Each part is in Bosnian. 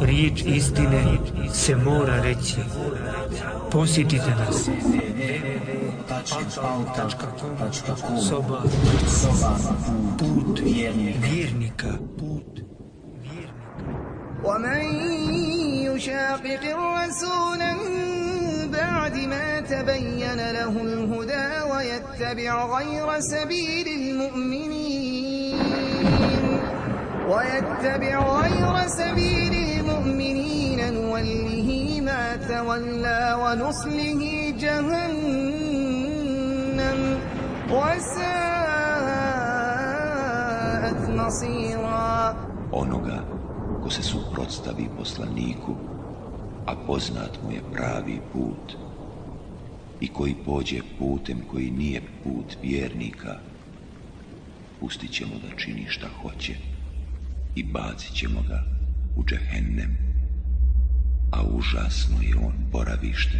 Riječ istine se mora reći. Posjetite nas. Soba. Put vjernika. Put vjernika. ومن يشاقق الرسول من بعد ما تبين له الهدى ويتبع غير سبيل المؤمنين. ويتبع غير سبيل المؤمنين. نوله ما تولى ونصله جهنم. وساءت مصيرا. Onoga ko se suprotstavi poslaniku, a poznat mu je pravi put, i koji pođe putem koji nije put vjernika, pustit ćemo da čini šta hoće i bacit ćemo ga u džehennem, a užasno je on boravište.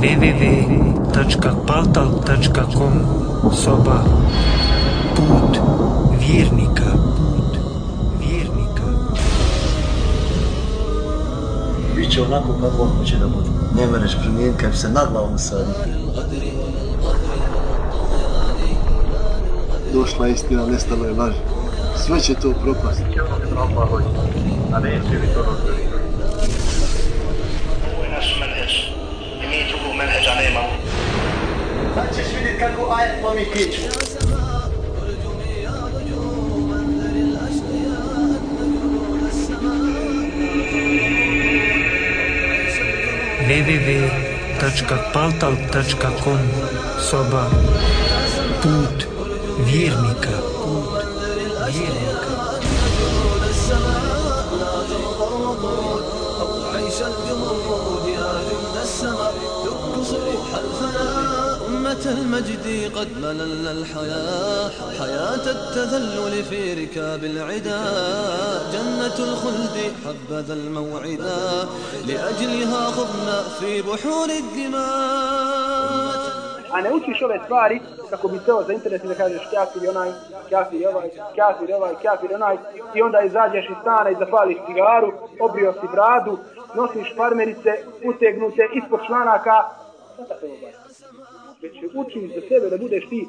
www.paltal.com Soba Put vjernika Put vjernika Biće onako kako on hoće da bude. Ne mereš promijeniti kad se na glavom sadi. Došla istina, nestalo je laž. Sve će to propasti. Ovo je naš menheđ. I mi drugog menheđa nemamo. Sad ćeš vidjeti kako ajet lomi kiču. www.paltal.com Soba Put Вирника. المجد قد مللنا الحياة حياة التذلل في ركاب العدا جنة الخلد حبذا الموعدا لأجلها خضنا في بحور الدماء a ne učiš ove stvari kako bi seo za internet i da kažeš kafir je onaj, kafir je ovaj, kafir je ovaj, kafir je onaj i onda izađeš iz stana i zapališ cigaru, obrio si bradu, nosiš farmerice utegnute ispod članaka, šta te ovo Već učiš za sebe da budeš ti,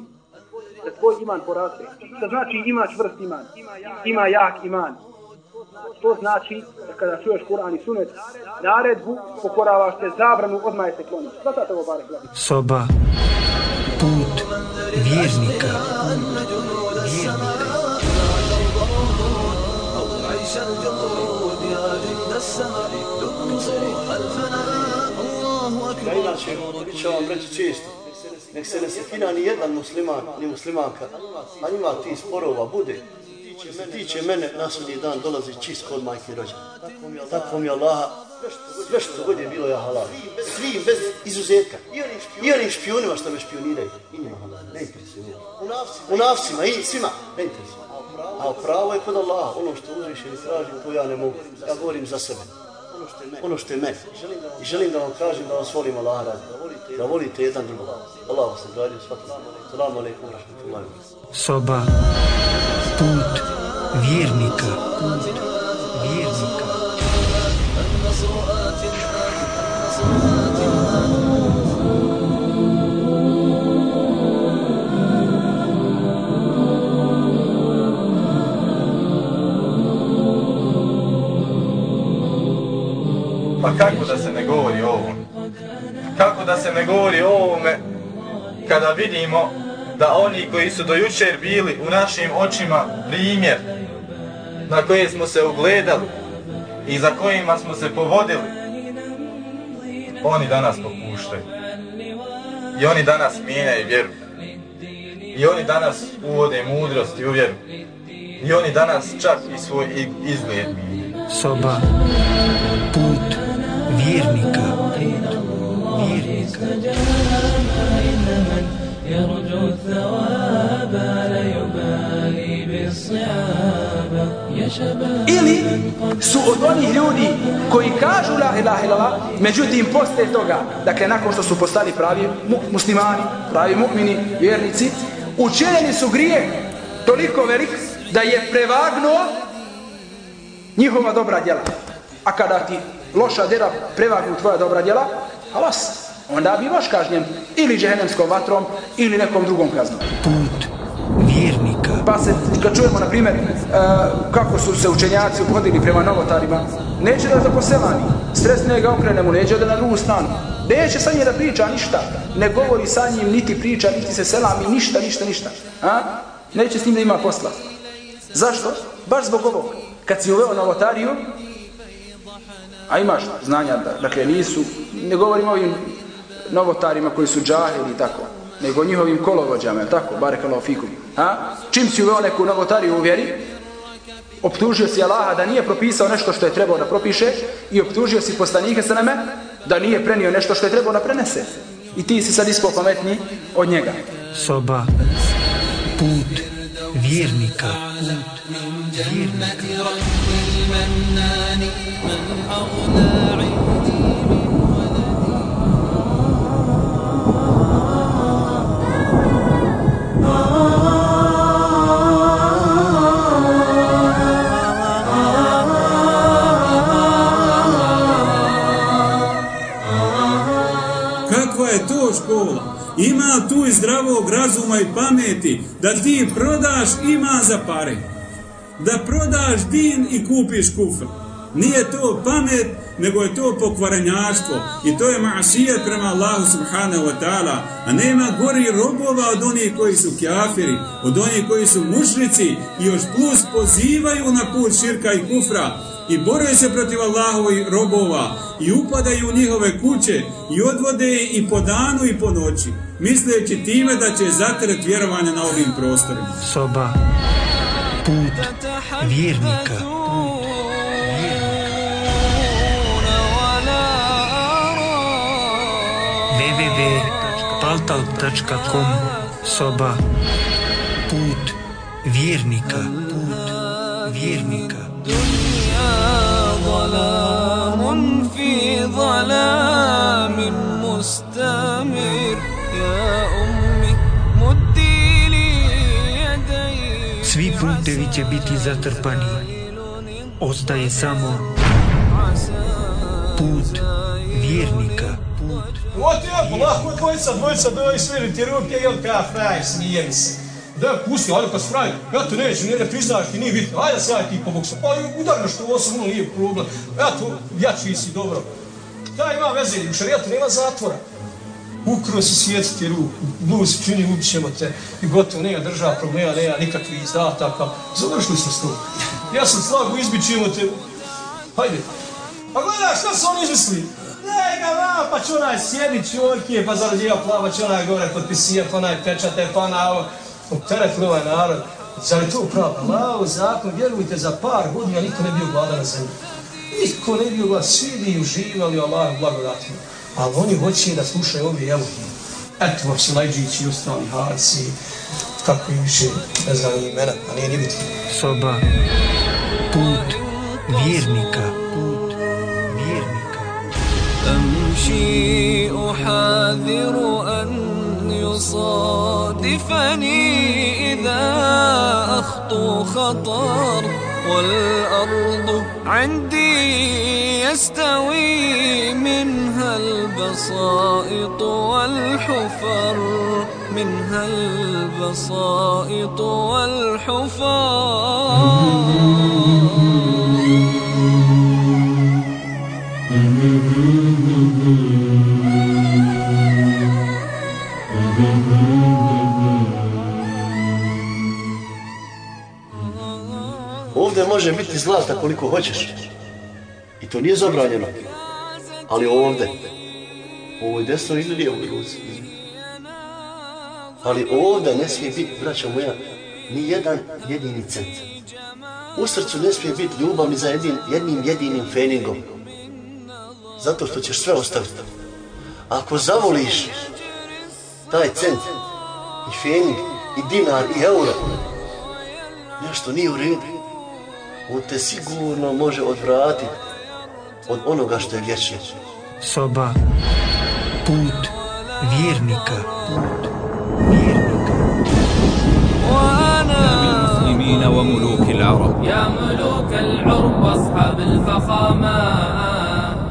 da tvoj iman poraste. Što znači ima čvrst iman, ima jak iman. To znači da kada čuješ Kur'an i Sunet, naredbu pokoravaš se zabranu, odmah je se kloniš. Šta te ovo bare kloniš? Soba Put vjernika Put vjernika عيش الجمود يا جند السماء دق صروح الفناء الله Da أكبر inače, bit će vam reći često, nek se ne sekina ni jedan musliman, ni muslimanka, a njima ti sporova, bude. Što se tiče mene, na sudnji dan dolazi čist kod majke rođa. Tako mi Allaha, sve što god je bilo ja halal. Svi bez izuzetka. I onim špionima što me špioniraju. I njima halal. Ne interesuje. U nafsima i svima. Ne interesuje. A pravo je kod Allaha. Ono što uzviše i tražim, to ja ne mogu. Ja govorim za sebe. Ono što je meni. I želim da vam kažem da vas volim Allah radi. Da volite jedan drugog. Allah vas nagradio svakom. Salamu alaikum wa rahmatullahi wa. Soba Put vjernika Put vjernika Pa kako da se ne govori o ovom? Kako da se ne govori o ovome kada vidimo da oni koji su do jučer bili u našim očima primjer na koje smo se ugledali i za kojima smo se povodili, oni danas popuštaju. I oni danas mijenjaju vjeru. I oni danas uvode mudrost i uvjeru. I oni danas čak i svoj i- izgled mijenjaju. Soba Put vjernika Put vjernika يرجو الثواب لا يبالي بالصعاب Ili su od onih ljudi koji kažu la ilaha illallah, međutim posle toga, dakle nakon što su postali pravi mu, muslimani, pravi mu'mini, vjernici, učinjeni su grije toliko velik da je prevagnuo njihova dobra djela. A kada ti loša djela prevagnu tvoja dobra djela, halas, onda bivaš kažnjen ili džehennemskom vatrom ili nekom drugom kaznom. Put vjernika. Pa se, kad čujemo, na primjer, uh, kako su se učenjaci uhodili prema novotarima, neće da zaposelani, stresne ga okrene mu, neće da na drugu stranu. Neće sa nje da priča ništa, ne govori sa njim, niti priča, niti se selami, ništa, ništa, ništa. A? Neće s njim da ima posla. Zašto? Baš zbog ovog. Kad si uveo novotariju, a imaš znanja, da, dakle nisu, ne govorim o ovim novotarima koji su džahili i tako, nego njihovim kolovođama, je tako, barekalo fikum. A? Čim si uveo neku novotariju u vjeri, optužio si Allaha da nije propisao nešto što je trebao da propiše i optužio si poslanike sa nama da nije prenio nešto što je trebao da prenese. I ti si sad ispao pametniji od njega. Soba. Put vjernika. Put vjernika. Kakva je to škola? Ima tu i zdravog razuma i pameti da ti prodaš ima za pare. Da prodaš din i kupiš kufr. Nije to pamet, nego je to pokvarenjaštvo. I to je ma'asijet prema Allahu subhanahu wa ta'ala. A nema gori robova od onih koji su kjafiri, od onih koji su mušrici i još plus pozivaju na put širka i kufra i bore se protiv Allahovi robova i upadaju u njihove kuće i odvode i po danu i po noći, misleći time da će zatret vjerovanje na ovim prostorima. Soba. Put vjernika. Www.paltal.com Soba. Put vjernika. Put vjernika. ظلام في ظلام مستمر يا putevi će biti zatrpani. Ostaje samo put vjernika. Put Вот я, polako dvojica, dvojica dvoji sviriti ruke i on kao fraj, smijem se. Da, pusti, ajde kad fraj, ja to neću, ne, ne priznaš ti, nije bitno, ajde sad ti pomogu Pa udarno što ovo sam, ono nije problem. Ja to, jači si, dobro. Da, ima veze, u šarijatu nema zatvora. Ukro si svijetiti ruku, bluz čini, ubit ćemo te i gotovo, nema država problema, nema nikakvih izdataka. Završili smo s to. Ja sam slagu, izbit ćemo te. Hajde. Pa gledaj, šta su oni izmislili? Ne ga va, pa će onaj sjedi čovjek, pa zarađiva plava, će onaj gore potpisija, pa onaj pečate, pa na ovo. Opteretili ovaj narod. Zar je to pravo? Lao, zakon, vjerujte, za par godina niko ne bio gladan na zemlji. Niko ne bio gladan, svi bi uživali Allah blagodatima Ali oni hoće da slušaju ovi evo. Eto vam se Lajđići i ostali harci, kako im više, ne znam ni imena, a nije ni bitno. Soba. Put vjernika. Put vjernika. أمشي أحاذر أن يصادفني إذا أخطو خطر والأرض عندي يستوي منها البسائط والحفر منها البسائط والحفر Ovdje može biti zlata koliko hoćeš. I to nije zabranjeno. Ali ovdje, u ovoj desnoj ili lijevoj ruci. Ali ovdje ne smije biti, braćo moja, ni jedan jedini cent. U srcu ne smije biti ljubav ni za jedin, jednim jedinim feningom. Zato što ćeš sve ostaviti. Ako zavoliš taj cent, i fening, i dinar, i euro, nešto nije u redu. on te sigurno može odvratiti od onoga što je vječno. Soba, put vjernika, put vjernika. المسلمين وملوك العرب. يا ملوك العرب واصحاب الفخامة.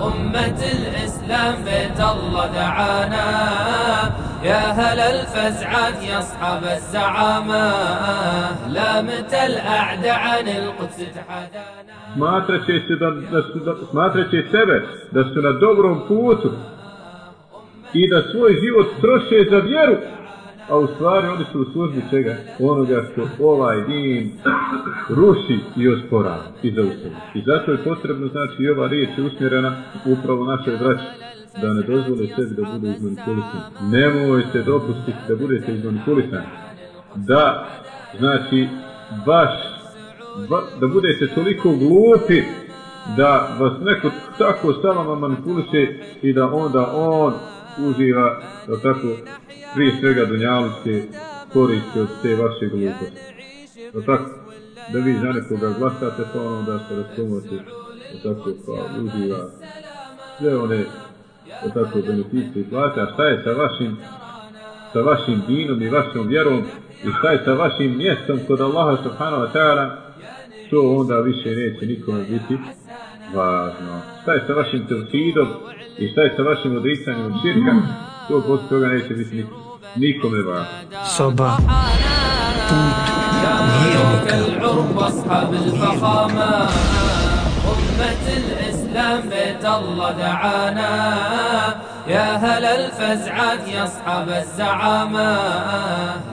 أمة الإسلام بيت الله دعانا. يا هل الفزعات يا أصحاب الزعامة لا متى الأعدى عن القدس تحدانا smatraće se da, da su, da, smatraće sebe da su na dobrom putu i da svoj život troše za vjeru, a u stvari oni su u službi čega? Onoga što ovaj din ruši i osporava i zaustavlja. I zato je potrebno, znači, i ova riječ je usmjerena upravo našoj braći da ne dozvole sebi da budu izmanipulisani. Nemojte dopustiti da budete izmanipulisani. Da, znači, baš, ba, da budete toliko glupi da vas neko tako stalno manipuliše i da onda on uživa, da tako, prije svega dunjaličke koriste od te vaše gluposti. Da tako, da vi za nekoga glasate, pa ono da se raskomate, da tako, pa uživa sve one, da tako, beneficije plate, a šta je sa vašim, sa vašim dinom i vašom vjerom, i šta je sa vašim mjestom kod Allaha subhanahu wa ta'ala, to onda više neće nikome biti važno. Šta je sa vašim tevhidom i šta je sa vašim odricanjem od širka, to posle toga neće biti nikome, nikome važno. Soba, put vjernika. أمة الإسلام بيت الله دعانا. يا هل الفزعات يا أصحاب الزعامة.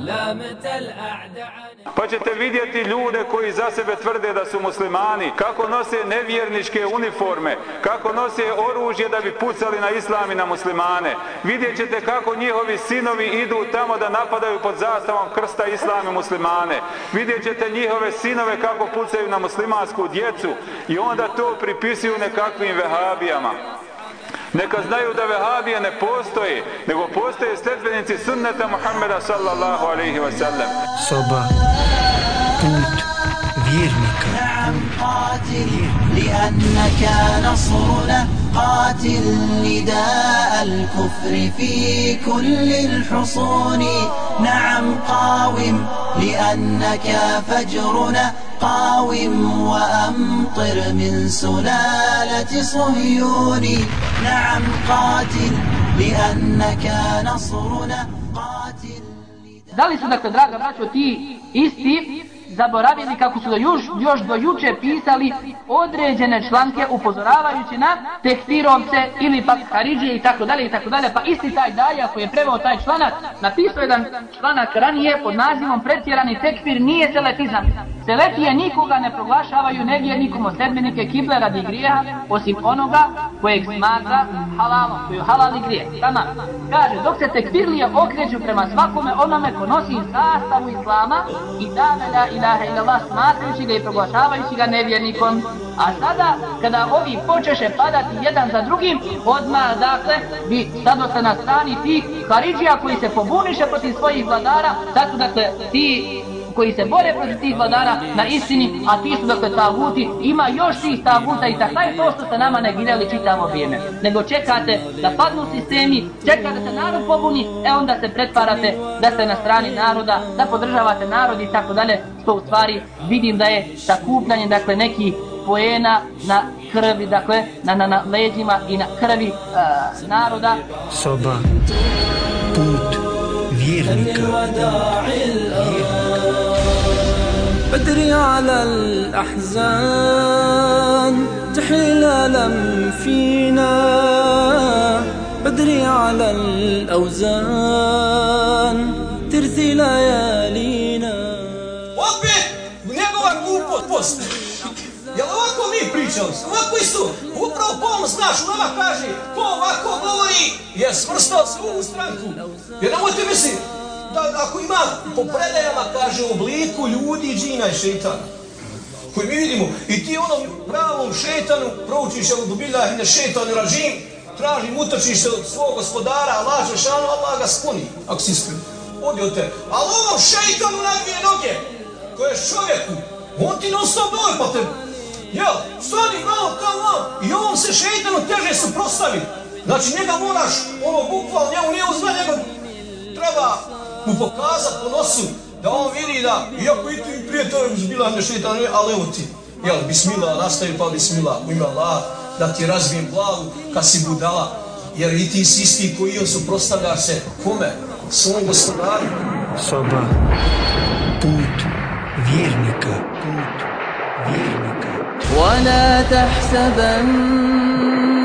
لا متى الأعداء Pa ćete vidjeti ljude koji za sebe tvrde da su muslimani, kako nose nevjerničke uniforme, kako nose oružje da bi pucali na islam i na muslimane. Vidjet ćete kako njihovi sinovi idu tamo da napadaju pod zastavom krsta islam i muslimane. Vidjet ćete njihove sinove kako pucaju na muslimansku djecu i onda to pripisuju nekakvim vehabijama. Neka znaju da vehabije ne postoji, nego postoje sledbenici sunneta Muhammeda sallallahu alaihi wa sallam. Soba, vjernika. قاتل لأنك نصرنا. قاتل نداء الكفر في كل الحصون. نعم قاوم لأنك فجرنا. قاوم وأمطر من سلالة صهيون. نعم قاتل لأنك نصرنا. قاتل Da li su, dakle, draga braćo, ti isti zaboravili kako su do još, još do juče pisali određene članke upozoravajući na tekfirovce ili pak Haridžije i tako dalje i tako dalje. Pa isti taj daja koji je preveo taj članak napisao jedan članak ranije pod nazivom pretjerani tekfir nije seletizam. Seletije nikoga ne proglašavaju nevjernikom od sedmenike kible radi grijeha osim onoga kojeg smatra halalom, koju je halal. Tama. Kaže, dok se tekfirlije okreću prema svakome onome ko nosi sastavu islama i dave la ilaha illallah smatrujući ga i proglašavajući ga nevjernikom. A sada, kada ovi počeše padati jedan za drugim, odmah, dakle, bi stado se na strani tih Haridžija koji se pobuniše protiv svojih vladara, tako, dakle, ti koji se bore protiv tih vladara na istini, a ti su dakle taguti, ima još tih taguta i tako je to što ste nama negirali čitavo vrijeme. Nego čekate da padnu sistemi, čekate da se narod pobuni, e onda se pretvarate da ste na strani naroda, da podržavate narod i tako dalje, što u stvari vidim da je sakupljanje dakle neki poena na krvi, dakle, na, na, na leđima i na krvi uh, naroda. Soba, put vjernika. بدري على الأحزان تحيل ألم فينا بدري على الأوزان ترثي ليالينا Opet, njegova glupost. Jel ovako mi pričali? Ovako isto. Upravo Pom, znaš, u nama kaže, ko ovako govori, je smrstao se u ovu stranku. Jer nemojte misliti, ima po predajama, kaže, u obliku ljudi, džina i šeitana. Koji mi vidimo, i ti onom pravom šetanu proučiš u dubila i ne šetanu ražim, tražim, utrčiš se od svog gospodara, Allah Žešanu, Allah ga skloni, ako si iskren. Odi od tebe. Ali ovom šeitanu na dvije noge, koje je čovjeku, on ti non stop doj po tebi. Jel, stani malo tamo, i on se šeitanu teže suprostavi. Znači, njega moraš, ono, bukval, njemu nije uzme, njega treba mu pokazat po nosu, da on vidi da, iako i ti prije toga bila ne šeitan, ali evo ti, jel, bismillah, nastavi pa bismillah, u ime Allah, da ti razvijem glavu kad si budala, jer i ti si isti koji on suprostavlja se, kome? Svojom gospodaru. Soba, put vjernika, put vjernika. ولا تحسبن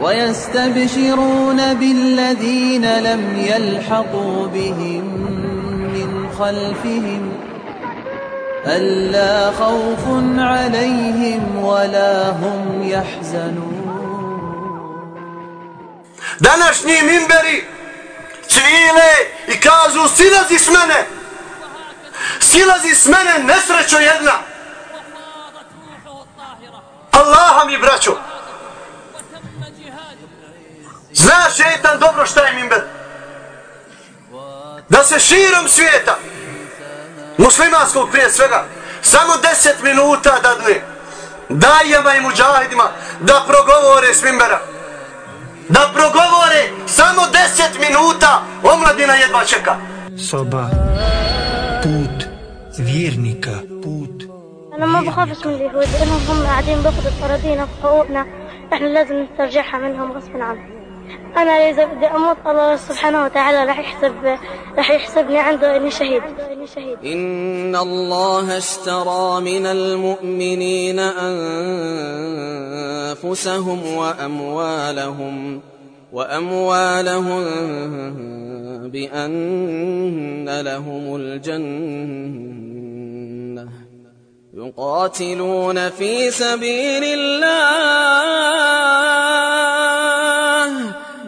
ويستبشرون بالذين لم يلحقوا بهم من خلفهم ألا خوف عليهم ولا هم يحزنون Današnji mimberi cvile i kažu silazi s mene. Silazi s mene nesrećo jedna. Allaha mi braćo. Zna šetan dobro šta je mimber. Da se širom svijeta, muslimanskog prije svega, samo deset minuta dadne dajama i muđahidima da progovore s mimbera. Da progovore samo deset minuta, omladina jedva čeka. Soba, put vjernika, put أنا ما بخافش من اليهود لأنهم هم قاعدين بياخذوا أراضينا وحقوقنا إحنا لازم نسترجعها منهم غصبا عنهم أنا إذا بدي أموت الله سبحانه وتعالى رح يحسب رح يحسبني عنده إني شهيد. إن الله اشترى من المؤمنين أنفسهم وأموالهم وأموالهم بأن لهم الجنة. يقاتلون في سبيل الله.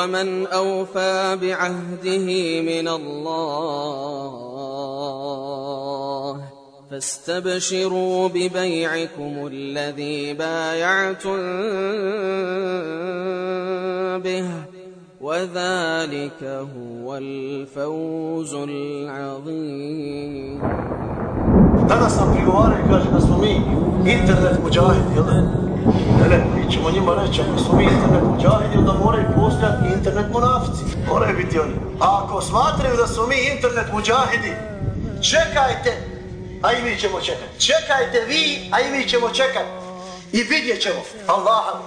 ومن أوفى بعهده من الله فاستبشروا ببيعكم الذي بايعتم به وذلك هو الفوز العظيم Danas nam prigovaraju kaže da smo mi internet da? Ne, mi ćemo njima reći, ako su mi internet muđahidi, onda moraju postojati i internet monafici. Moraju biti oni. A ako smatraju da su mi internet muđahidi, čekajte, a i mi ćemo čekati. Čekajte vi, a i mi ćemo čekati. I vidjet ćemo. Allaha.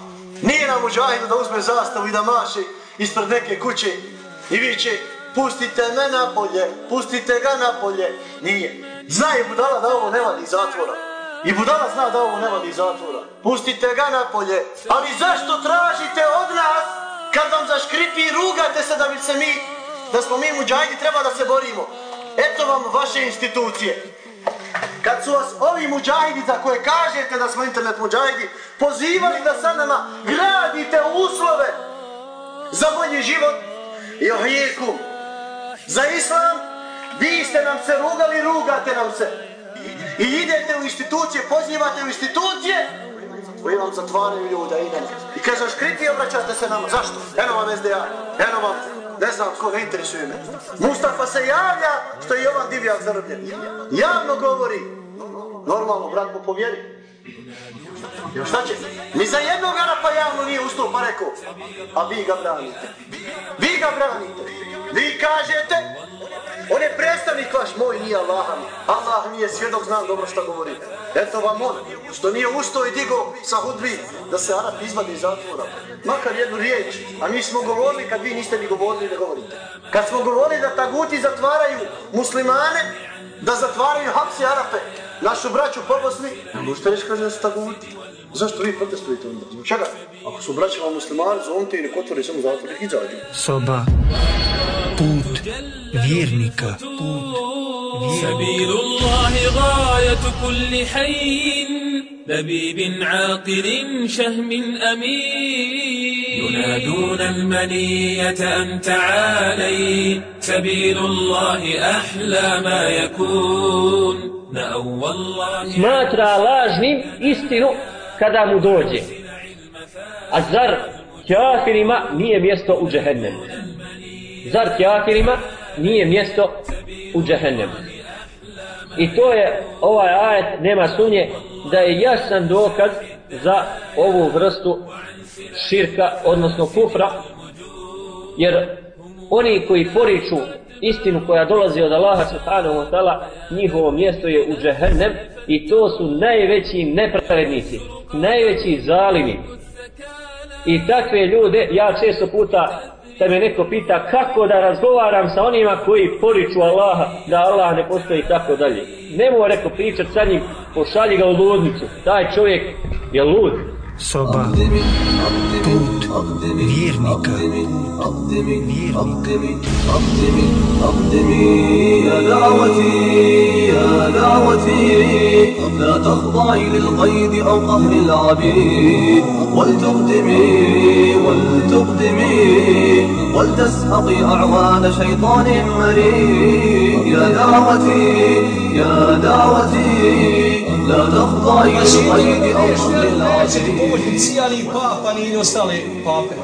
Nije nam muđahidu da uzme zastavu i da maše ispred neke kuće i viće pustite me napolje, pustite ga napolje. Nije. Znaju budala da ovo ne vadi zatvora. I budala zna da ovo ne vodi zatvora. Pustite ga napolje. Ali zašto tražite od nas kad vam zaškripi i rugate se da bi se mi, da smo mi muđajdi, treba da se borimo. Eto vam vaše institucije. Kad su vas ovi muđahidi za koje kažete da smo internet muđahidi pozivali da sa nama gradite uslove za bolji život i ohijeku za islam, vi ste nam se rugali, rugate nam se. I idete u institucije, pozivate u institucije koji vam zatvaraju ljuda, idemo. I kažeš, kriti obraćate se nama. Zašto? Eno vam SDA, eno vam, ne znam ko, ne interesuje me. Mustafa se javlja što je Jovan Divjak zarobljen. Javno govori. Normalno, brat mu povjeri. Još šta će? Ni za jednog Arapa javno nije ustao pa rekao, a vi ga branite. Vi ga branite. Vi kažete, On je predstavnik vaš, moj nije Allah. Allah nije svjedok, znam dobro što govori. Eto vam on, što nije usto i digo sa hudbi da se Arap izvadi iz zatvora. Makar jednu riječ, a mi smo govorili kad vi niste ni govorili da govorite. Kad smo govorili da taguti zatvaraju muslimane, da zatvaraju hapsi Arape, našu braću po Bosni, možete reći kaže da su taguti. Zašto vi protestujete onda? Zbog čega? Ako su braćama muslimani, zovite i nek otvori samo zatvor i izađu. Soba. Put فيرنيكا. سبيل الله غاية كل حي لبيب عاقل شهم أمين. ينادون المنية أن تعالي سبيل الله أحلى ما يكون. نأوى الله ما ترى لاجن استنو كذا مدوجه الزر كافر ما نيه ميستو جهنم زر كافر ما nije mjesto u džehennemu? I to je ovaj ajet, nema sunje, da je jasan dokaz za ovu vrstu širka, odnosno kufra, jer oni koji poriču istinu koja dolazi od Allaha subhanahu wa ta'ala, njihovo mjesto je u džehennem i to su najveći nepravednici, najveći zalimi. I takve ljude, ja često puta da me neko pita kako da razgovaram sa onima koji poriču Allaha, da Allah ne postoji i tako dalje. Ne mora neko pričat sa njim, pošalji ga u ludnicu. Taj čovjek je lud. Soba. Put vjernika. يا دعوتي يا دعوتي لا تخضعي للقيد أو قهر العبيد ولتقدمي ولتقدمي ولتسحقي أعوان شيطان مريد يا دعوتي يا دعوتي لا تخضعي للقيد أو قهر العبيد cijeli papa ni ostale pape.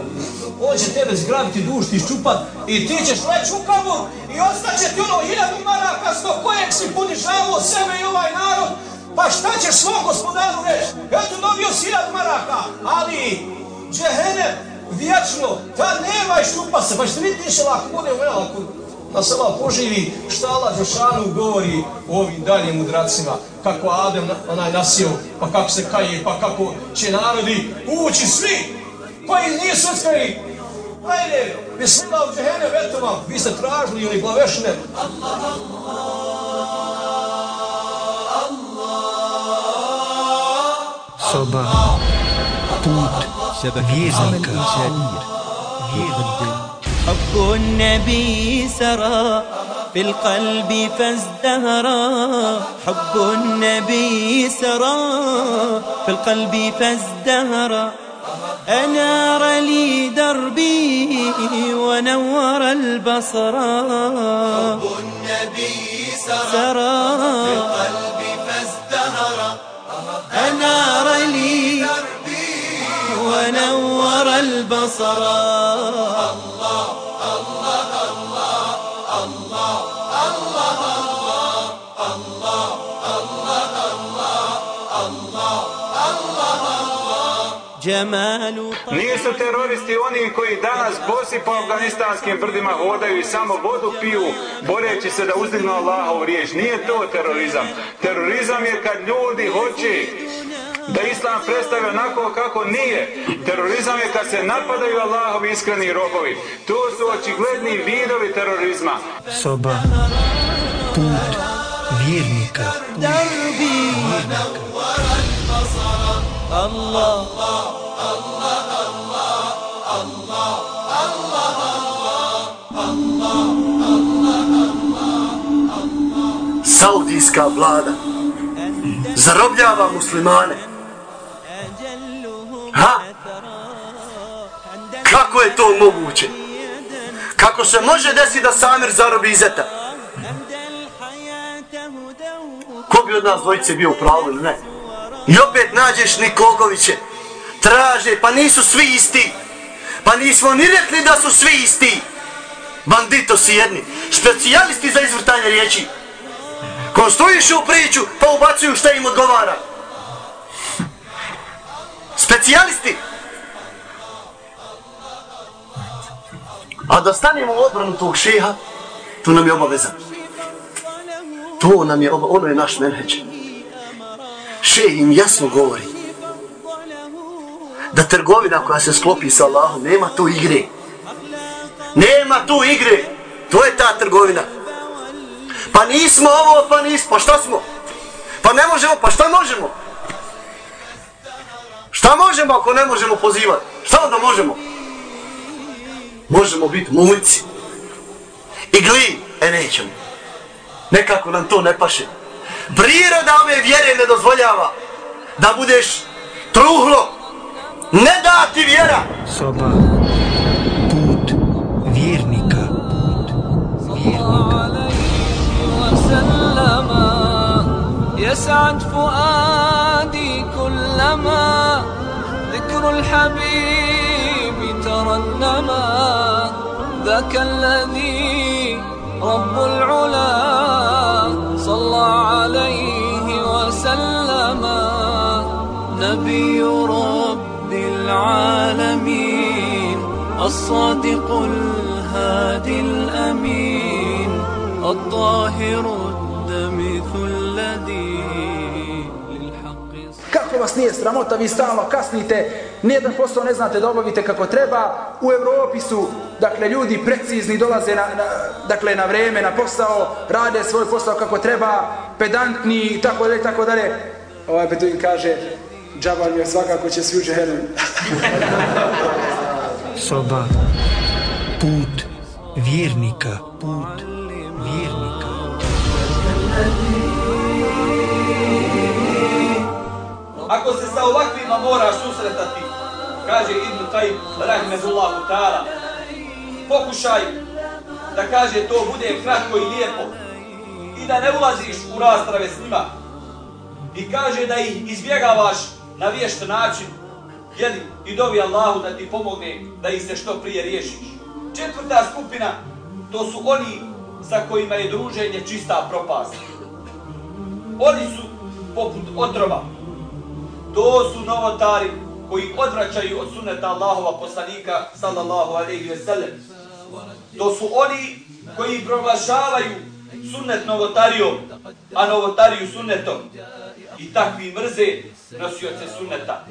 On će tebe zgrabiti duš, ti iščupat i ti ćeš leći u kabur i ostaće ti ono hiljadu maraka sto kojeg si ponižavao sebe i ovaj narod. Pa šta ćeš svom gospodaru reći? Eto dobio si hiljadu maraka, ali džehenem vječno, ta nema iščupa se. Pa ćete vidjeti išel ako bude u ako da se Allah poživi šta Allah Đošanu govori o ovim daljim mudracima, kako Adem na, onaj nasio, pa kako se kaje, pa kako će narodi ući svi koji nisu iskreni. Ajde, bismillah u džehene vetoma, vi ste tražili ili glavešine. Soba. Put vjernika. حب النبي سرى في القلب فازدهرا. حب النبي سرى في القلب فازدهرا. أنار لي دربي ونور البصر. حب النبي سرى في القلب فازدهرا. أنار لي دربي ونور البصر. džemalu pa Nisu teroristi oni koji danas bosi po afganistanskim brdima hodaju i samo vodu piju, boreći se da uzdignu Allahovu riječ. Nije to terorizam. Terorizam je kad ljudi hoće da Islam predstave onako kako nije. Terorizam je kad se napadaju Allahovi iskreni robovi. To su očigledni vidovi terorizma. Soba, put, vjernika, vjernika. البصر الله الله الله الله الله الله Saudijska vlada zarobljava muslimane. Ha? Kako je to moguće? Kako se može desiti da Samir zarobi Izeta? Ko bi od nas dvojice bio u pravu ili ne? I opet nađeš Nikogoviće. Traže, pa nisu svi isti. Pa nismo ni rekli da su svi isti. Bandito si jedni. Specijalisti za izvrtanje riječi. Konstruišu priču, pa ubacuju šta im odgovara. Specijalisti. A da stanemo u odbranu tog šeha, to nam je obaveza. To nam je, ono je naš menheđ. Še im jasno govori da trgovina koja se sklopi sa Allahom, nema tu igre. Nema tu igre. To je ta trgovina. Pa nismo ovo, pa nismo. Pa šta smo? Pa ne možemo, pa šta možemo? Šta možemo ako ne možemo pozivati? Šta onda možemo? Možemo biti mumlici. I gli, e nećemo. Nekako nam to ne paše Priroda ove vjere ne dozvoljava da budeš truhlo. Ne da ti vjera. Soba. Put vjernika. Put vjernika. يسعد فؤادي كلما ذكر الحبيب ترنما ذاك الذي رب العلا صلى عليه وسلم نبي رب العالمين الصادق الهادي الأمين الطاهر Vas nije sramota, vi stalno kasnite, nijedan posao ne znate da obavite kako treba. U Evropi su, dakle, ljudi precizni, dolaze na, na, dakle, na vreme, na posao, rade svoj posao kako treba, pedantni i tako dalje, tako dalje. Ovaj Beduin kaže, džabal je svakako će svi u džehennem. Soba. Put vjernika. Put vjernika. Ako se sa ovakvima moraš susretati, kaže Ibn Tajib, rahmedullahu ta'ala, pokušaj da kaže to bude kratko i lijepo i da ne ulaziš u rastrave s njima i kaže da ih izbjegavaš na vješt način jeli, i dovi Allahu da ti pomogne da ih se što prije riješiš. Četvrta skupina, to su oni sa kojima je druženje čista propast. Oni su poput otrova. To su novotari koji odvraćaju od suneta Allahova poslanika sallallahu alaihi ve sellem. To su oni koji proglašavaju sunnet novotarijom, a novotariju sunnetom. I takvi mrze nosioce sunneta.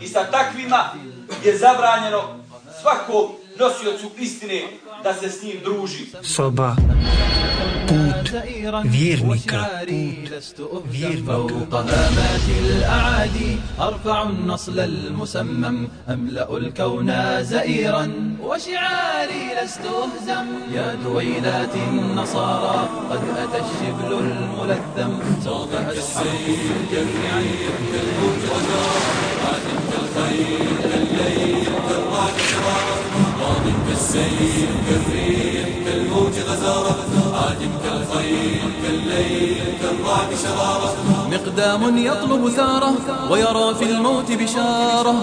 I sa takvima je zabranjeno svakom nosiocu istine da se s njim druži. Soba. Vjernika. فوق هامات الأعادي. أرفع النصل المسمم. أملأ الكون زئيرا وشعاري لست أهزم. يا دويلات النصارى قد أتى الشبل الملثم. سوف أسحقكم جميعا كالموت قادم كالخيل كالليل كالرعد شرارة كالريح كالموج كالخيل كالليل كالرعد شرارة مقدام يطلب ثاره ويرى في الموت بشارة.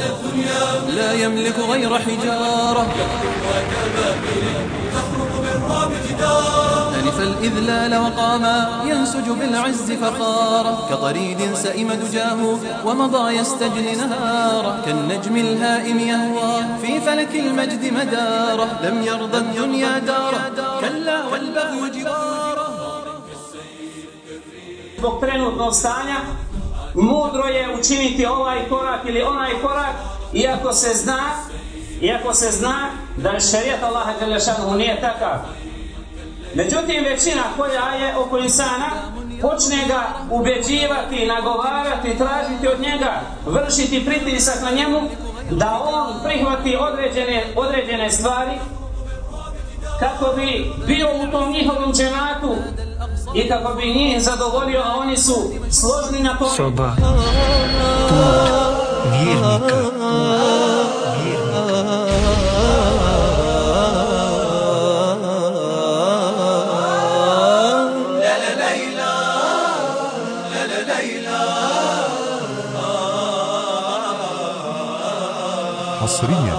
الدنيا. لا يملك غير حجارة. بالرعب جدارا ألف الإذلال وقاما ينسج بالعز فخارا كطريد سئم دجاه ومضى يستجلي نهارا كالنجم الهائم يهوى في فلك المجد مدارا لم يرضى الدنيا دارا كلا والبغي جبارا zbog trenutnog stanja, mudro je učiniti ovaj korak ili onaj korak, iako se zna, iako se zna da šerijat Allaha Đelešanu nije takav. Međutim, većina koja je oko insana počne ga ubeđivati, nagovarati, tražiti od njega, vršiti pritisak na njemu, da on prihvati određene, određene stvari, kako bi bio u tom njihovom dženatu i kako bi njih zadovolio, a oni su složni na to. Soba. Vjernika. Put vjernika. حصريا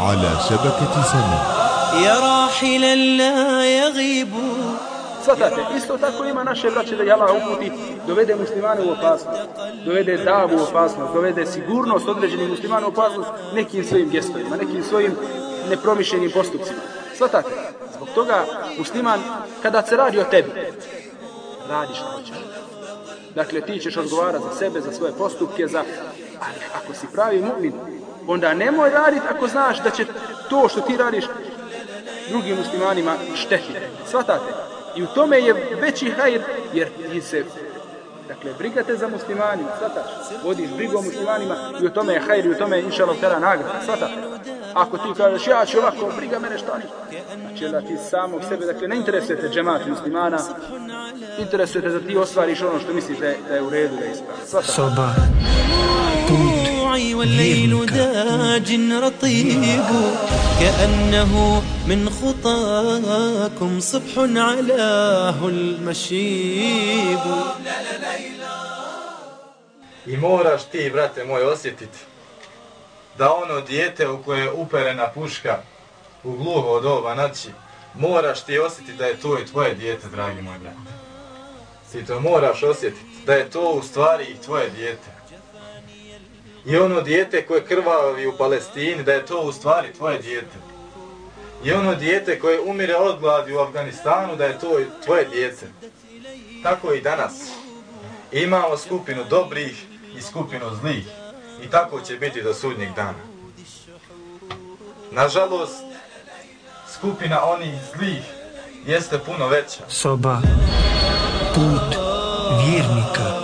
على شبكة سمع يا راحلا لا يغيب Svatate, isto tako ima naše braće da je Allah uputi, dovede muslimane u opasnost, dovede davu u opasnost, dovede sigurnost određenih muslimana u opasnost nekim svojim gestovima, nekim svojim nepromišljenim postupcima. Svatate, zbog toga musliman, kada se radi o tebi, radiš na hoćeš. Dakle, ti ćeš odgovarati za sebe, za svoje postupke, za... Ali ako si pravi mu'min, onda nemoj raditi ako znaš da će to što ti radiš drugim muslimanima štetiti. Svatate? I u tome je veći hajr, jer ti se Dakle, brigate za muslimanima, svataš, vodiš brigu o muslimanima i u tome je hajr i u tome je inša Allah nagrada, svataš. Ako ti kažeš ja ću ovako, briga mene šta ni. Znači da ti samog sebe, dakle, ne interesujete džemat muslimana, interesujete da ti ostvariš ono što misliš da je, da je u redu da ispravi. Svataš. Soba, put, والليل داج رطيب كأنه من خطاكم صبح علاه المشيب I moraš ti, brate moj, osjetiti da ono dijete u koje je uperena puška u gluho doba noći, moraš ti osjetiti da je to i tvoje dijete, dragi moj brate. Ti to moraš osjetiti, da je to u stvari i tvoje dijete. I ono dijete koje krvavi u Palestini, da je to u stvari tvoje dijete. I ono dijete koje umire od gladi u Afganistanu, da je to tvoje dijete. Tako i danas. Imamo skupinu dobrih i skupinu zlih. I tako će biti do sudnjeg dana. Nažalost, skupina onih zlih jeste puno veća. Soba, put vjernika,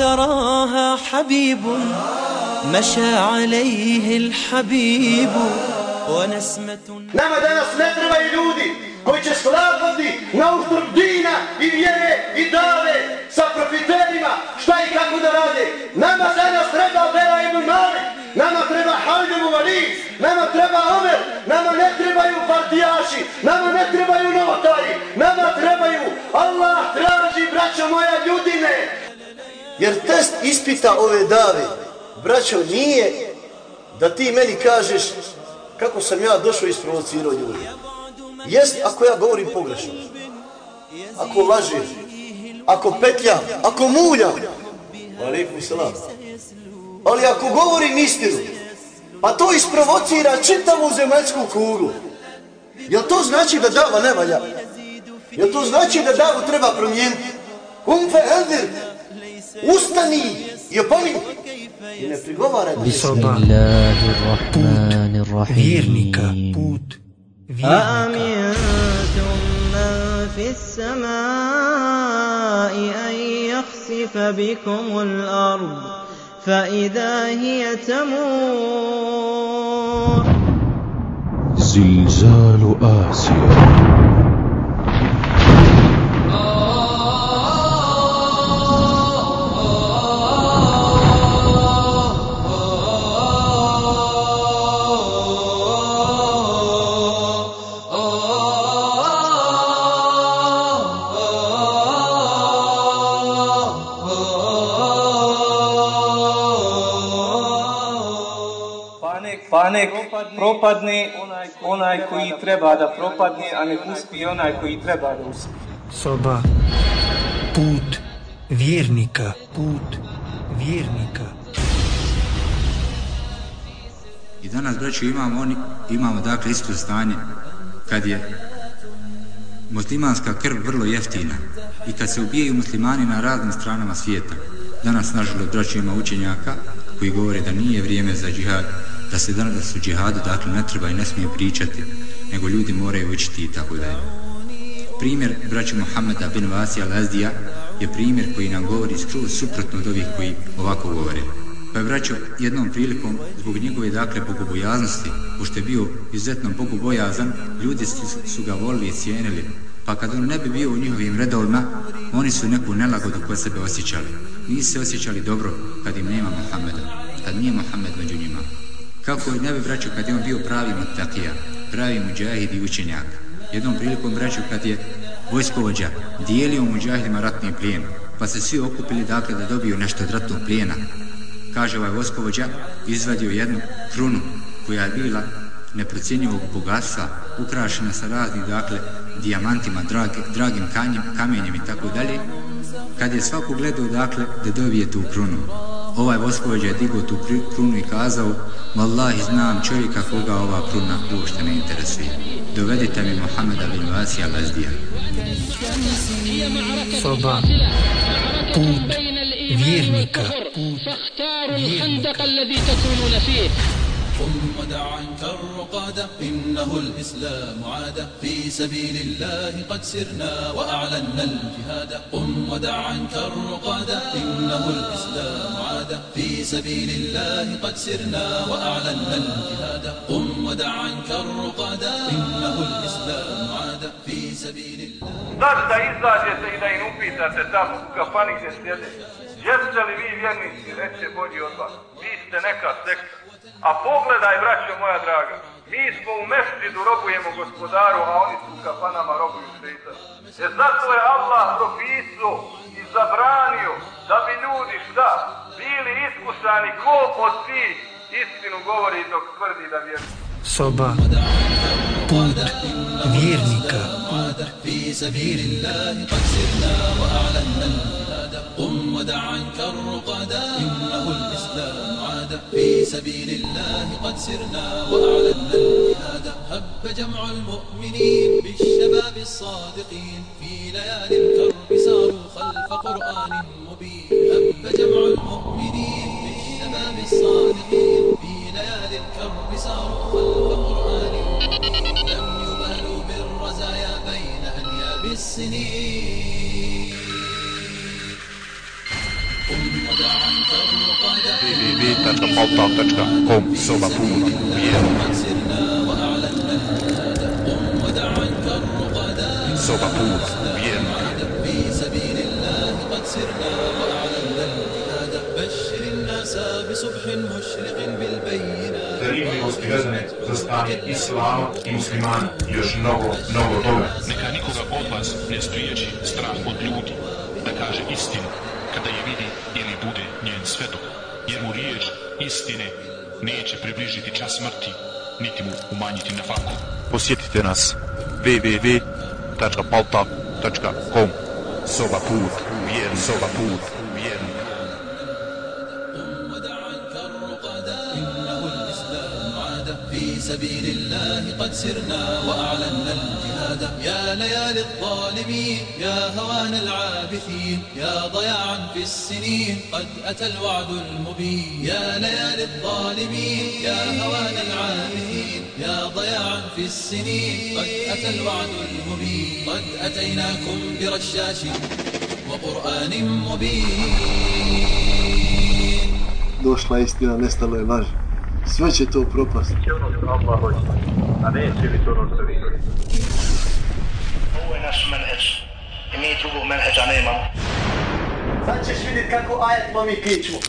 ثراها حبيب مشى عليه الحبيب ونسمة Nama danas ne trebaju ljudi koji će sklapati na uštrb dina i vjere i dave sa profiterima šta i kako da rade. Nama danas treba Bela ibn Malik, nama treba Halid ibn Walid, nama treba Omer, nama ne trebaju partijaši, nama ne trebaju novotari, nama trebaju Allah traži, braćo moja, ljudine. Jer test ispita ove dave, braćo, nije da ti meni kažeš kako sam ja došao i isprovocirao ljudi. Jest ako ja govorim pogrešno. Ako lažem. Ako petljam. Ako muljam. Alaikum salam. Ali ako govorim istinu, pa to isprovocira čitavu zemaljsku kuglu. Jel to znači da dava ne valja? Jel to znači da davu treba promijeniti? Um fe endir. Ustani i opominj. I ne prigovaraj. Soba, put vjernika, put vjernika. أأمنتم من في السماء أن يخسف بكم الأرض فإذا هي تمور زلزال آسيا propadne onaj koji treba da propadne, a nek uspije onaj koji treba da uspije. Soba, put vjernika, put vjernika. I danas, braću, imamo, oni, imamo dakle isto stanje kad je muslimanska krv vrlo jeftina i kad se ubijaju muslimani na raznim stranama svijeta. Danas, nažalost, braću, ima učenjaka koji govore da nije vrijeme za džihad, da se danas u džihadu dakle ne treba i ne smije pričati, nego ljudi moraju učiti i tako dalje. Primjer braća Muhammeda bin Vasija Lazdija je primjer koji nam govori skroz suprotno od ovih koji ovako govore. Pa je braćo jednom prilikom zbog njegove dakle bogobojaznosti, pošto je bio izuzetno bogobojazan, ljudi su, su ga volili i cijenili. Pa kad on ne bi bio u njihovim redovima, oni su neku nelagodu kod sebe osjećali. Nisu se osjećali dobro kad im nema Muhammeda, kad nije Muhammed među njima. Kako i ne bi braćo kad je on bio pravi mutakija, pravi muđahid i učenjak. Jednom prilikom braćo kad je vojskovođa dijelio muđahidima ratni plijen, pa se svi okupili dakle da dobiju nešto od ratnog plijena. Kaže ovaj vojskovođa, izvadio jednu krunu koja je bila neprocjenjivog bogatstva, ukrašena sa raznih dakle dijamantima, drag, dragim kanjem, kamenjem i tako dalje. Kad je svako gledao dakle da dobije tu krunu, ovaj voskovođa je digao tu krunu i kazao Wallahi znam čovjeka koga ova prudna dušta ne interesuje. Dovedite mi Mohameda bin Vasija Lazdija. Soba. Put. Vjernika. Put. Vjernika. قم ودع عنك الرقاد. إنه الإسلام عاد. في سبيل الله قد سرنا وأعلنا الجهاد. قم ودع عنك الرقاد. إنه الإسلام عاد. في سبيل الله قد سرنا وأعلنا الجهاد. قم ودع عنك الرقاد. إنه الإسلام عاد. في سبيل الله. Zašto izađete i da im upitate tamo u kafani gdje sjede? Jeste li vi vjernici? Reće bolji od vas. Vi ste neka sekta. A pogledaj, braćo moja draga, mi smo u mešćidu robujemo gospodaru, a oni su u kafanama robuju šeitan. E zato je Allah propisao i zabranio da bi ljudi šta bili iskusani ko od ti istinu govori dok tvrdi da vjeruje. Soba, put vjernika. في سبيل الله قد سرنا وأعلنا الجهاد قم ودع عنك في سبيل الله قد سرنا وأعلنا الجهاد. هب جمع المؤمنين بالشباب الصادقين. في ليالي الكرب ساروا خلف قرآن مبين. هب جمع المؤمنين بالشباب الصادقين. في ليالي الكرب ساروا خلف قرآن مبين. لم يبالوا بالرزايا بين أنياب السنين www.paltao.com Soba Pumut Soba Pumut Terimljivost vezme za stanje islama i muslimana još mnogo, mnogo toga. Neka nikoga od vas ne spriječi strah od ljudi da kaže istinu kada je vidi ili bude njen svedok, jer mu riječ istine neće približiti čas smrti, niti mu umanjiti na faku. Posjetite nas www.paltalk.com Soba put vjernika Soba put vjernika في سبيل الله قد سرنا وأعلنا الجهاد. يا ليالي الظالمين يا هوان العابثين يا ضياعا في السنين قد أتى الوعد المبين. يا ليالي الظالمين يا هوان العابثين يا ضياعا في السنين قد أتى الوعد المبين. قد أتيناكم برشاش وقرآن مبين. Došla je istina, nestalo je laž. Sve će to propasti. Će ono što Allah hoće, a neće biti ono što vi hoćete. Ovo je naš menheđ. I mi drugog menheđa nemamo. Sad ćeš vidjeti kako ajet lomi kičmu.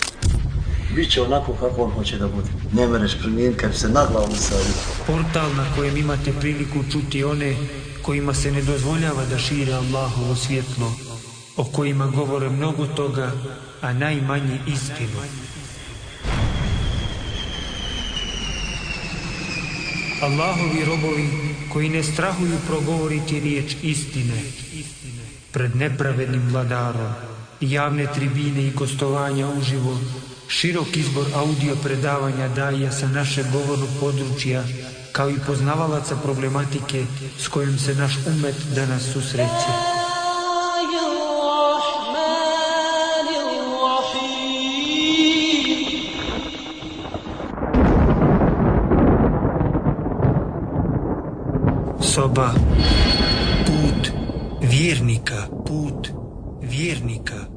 Biće onako kako on hoće da bude. Ne mereš promijeniti kad se na glavu sadi. Portal na kojem imate priliku čuti one kojima se ne dozvoljava da šire Allahovo svjetlo, o kojima govore mnogo toga, a najmanje istinu. Allahovi robovi koji ne strahuju progovoriti riječ istine pred nepravednim vladarom, javne tribine i gostovanja uživo, širok izbor audio predavanja daja sa našeg govornog područja, kao i poznavalaca problematike s kojom se naš umet danas susreće. Soba, put vjernika, put vjernika.